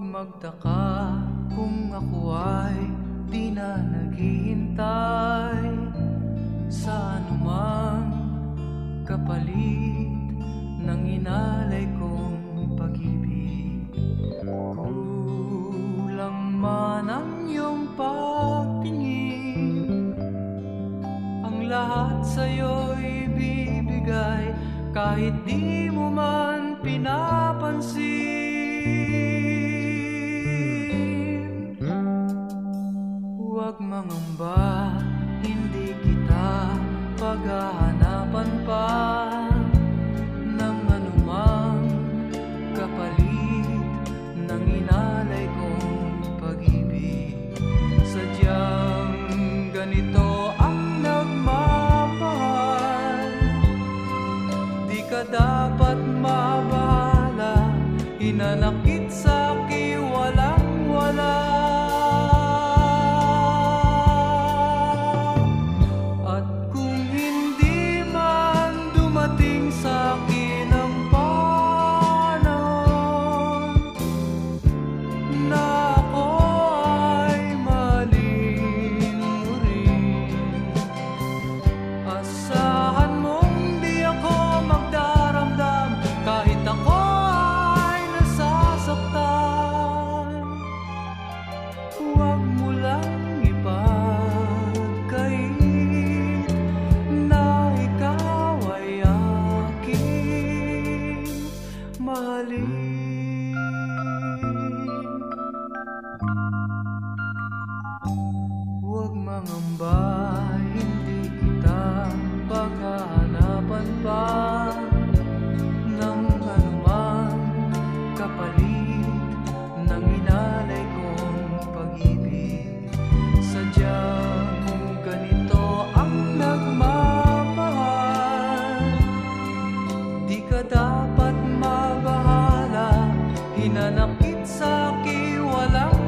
magtaka kung ako ay di na naghihintay sa anumang kapalit ng inalay kong pag-ibig. Kulang man ang iyong pagtingin, ang lahat sa'yo'y bibigay kahit di mo man pinapansin. Paghahanapan pa ng anumang kapalit ng inalay kong pag-ibig. Sadyang ganito ang nagmamahal, di ka dapat mabahala, hinanakit Huwag mangamba, hindi kita paghahanapan pa ng anumang kapalit ng inalay kong pag-ibig. Sadyang ganito ang nagmamahal, di ka dapat mabahala, hinanakit sa walang